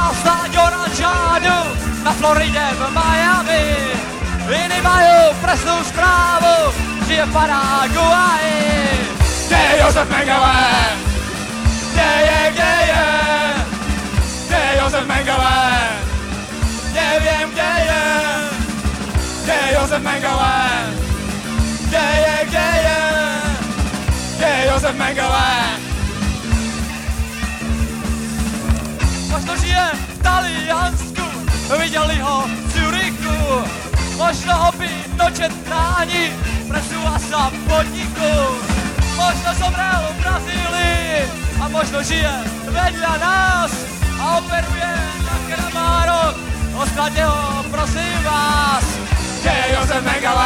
Zabíjal Stáďo Rančádu na Floridě v Miami. Jiný mají presnou zprávu, že je Paraguay. Kde je Josef Mengele? Kde je, kde je? Kde je Josef Mengele? Nevím, kde je. Kde je Josef Mengele? Kde je, kde je? Kde je Josef Mengele? Možno žije v Taliansku, viděli ho v Zurichu. Možno ho by nočet chrání, presúva sa podniku. Možno zomrel v Brazílii a možno žije vedľa nás a operuje na Kramárok. Ostatně ho, prosím vás, je Josef Mengele?